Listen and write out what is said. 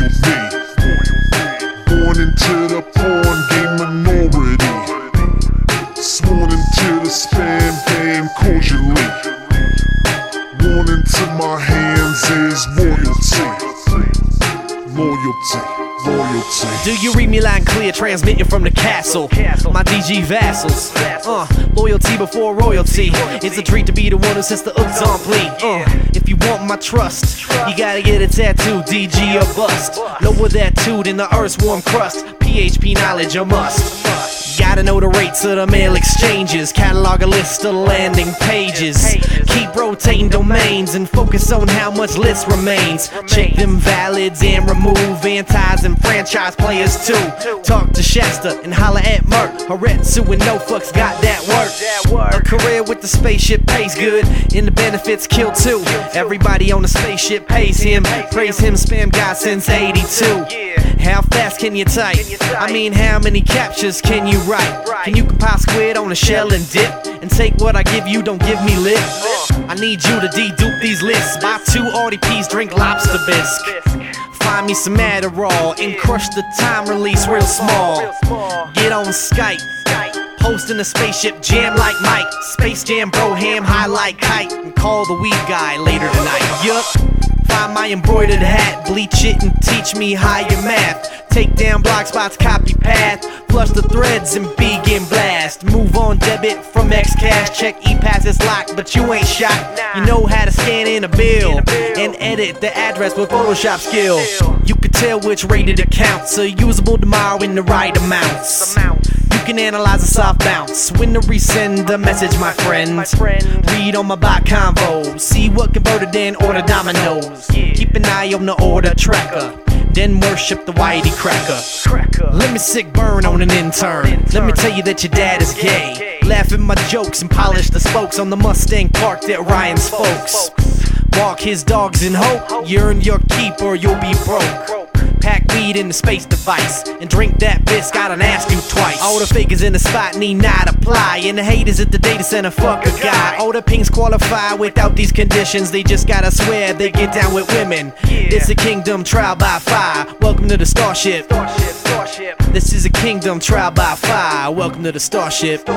royalty. Born into the porn game minority. Sworn into the spam cordially. Into my hands is royalty. Loyalty. Do you read me loud and clear? Transmitting from the castle. My DG vassals. Uh, loyalty before royalty. It's a treat to be the one who sets the hooks on plea. Uh, want my trust, you gotta get a tattoo, DG or bust. Lower that toot in the earth's warm crust. PHP knowledge a must. Gotta know the rates of the mail exchanges. Catalog a list of landing pages. Keep rotating domains and focus on how much list remains. Check them valids and remove antis and franchise players too. Talk to Shasta and holla at Merc. Haretsu and no fucks got that work. A career with the spaceship pays good, and the benefits kill too. Everybody on the spaceship pays him. Praise him, spam God since 82. How fast can you type? I mean, how many captures can you write? Can you compile squid on a shell and dip? And take what I give you, don't give me lip. I need you to dedupe these lists. Buy two RDPs, drink lobster bisque. Find me some Adderall and crush the time release real small. Get on Skype. Post in a spaceship jam like Mike. Space Jam bro ham high like kite. And call the weed guy later tonight. Yup. Find my embroidered hat, bleach it and teach me higher math. Take down block spots, copy path, flush the threads and begin blast. Move on debit from Xcash, check E-Pass is locked, but you ain't shot. You know how to scan in a bill and edit the address with Photoshop skills. You can tell which rated accounts are usable tomorrow in the right amounts. You can analyze a soft bounce when to resend the message, my friend. Read on my bot convo, see what converted in order dominoes. Keep an eye on the order tracker, then worship the YTcracker. Let me sick burn on an intern. Let me tell you that your dad is gay. Laugh at my jokes and polish the spokes on the Mustang parked at Ryan's folks. Walk his dogs in hope, you earn your keep or you'll be broke. In the space device and drink that piss, don't ask you twice. All the fakers in the spot need not apply, and the haters at the data center fuck a guy. All the pinks qualify without these conditions, they just gotta swear they get down with women. It's a kingdom trial by fire. Welcome to the starship. This is a kingdom trial by fire. Welcome to the starship.